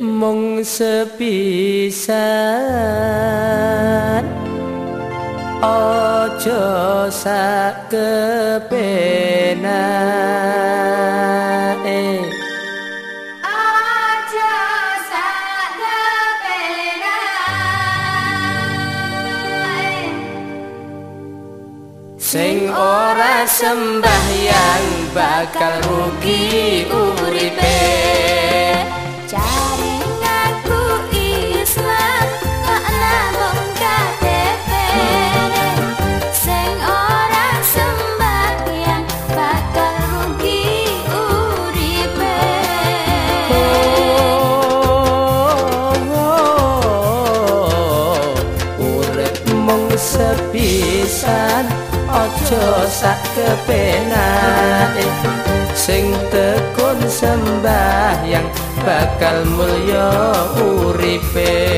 mung sepisan. Aja sak kepenake aja sak kepenake sing ora sembahyang bakal rugi uripe sepisan aja sak kepenake sing tekun sembahyang bakal mulya uripe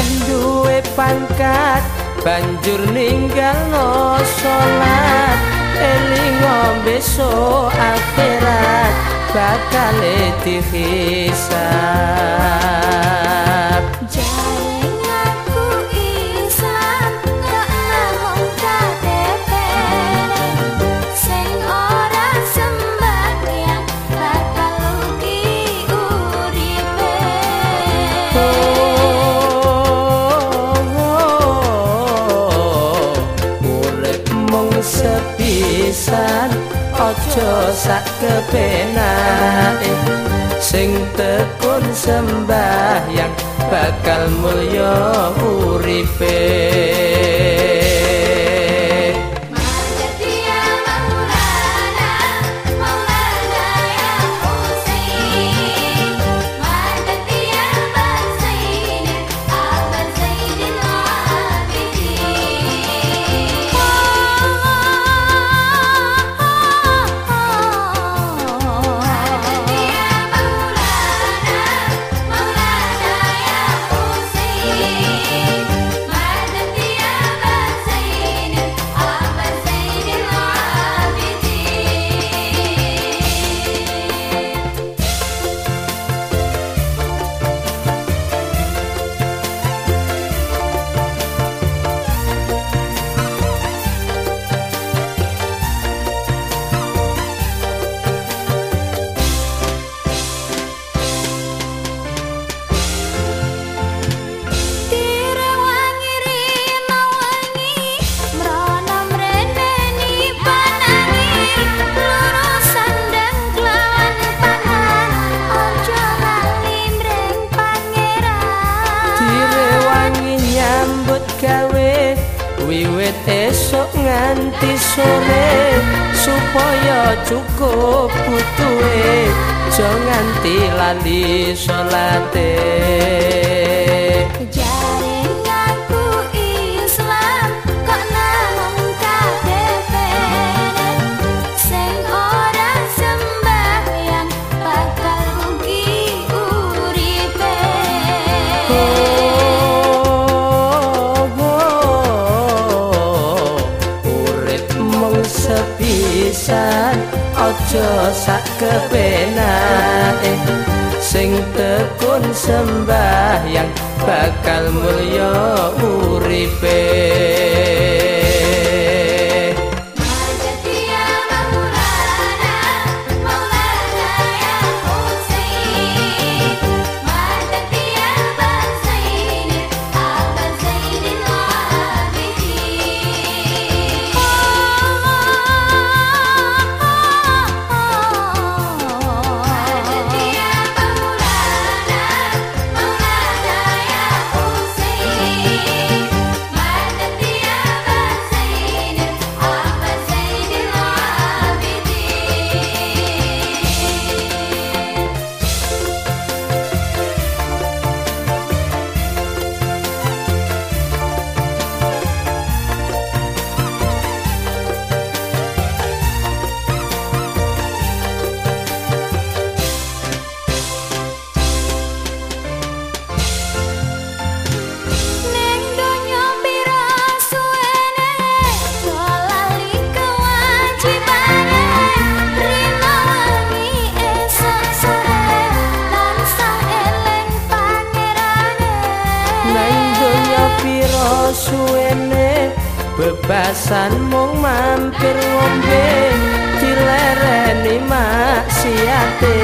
tupeh duwe pangkat banjur ninggal no salat eling besok akhirat bakal dihisab sepisan aja sak kepenake sing tekun sembahyang bakal mulya uripe nganti sore supaya cukup butuhe aja nganti lali salate sak kepenake sing tekun sembah yang bakal mulya uripe suwene bebasan mung mampir ngombe dilereni maksiate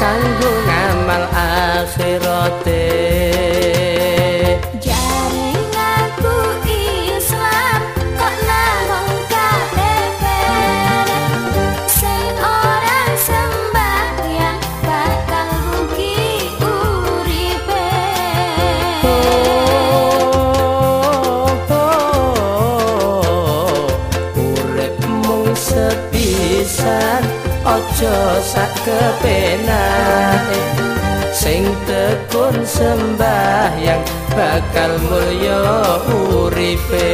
kanggo ngamal akhirate kepenake sing tekun sembah yang bakal mulya uripe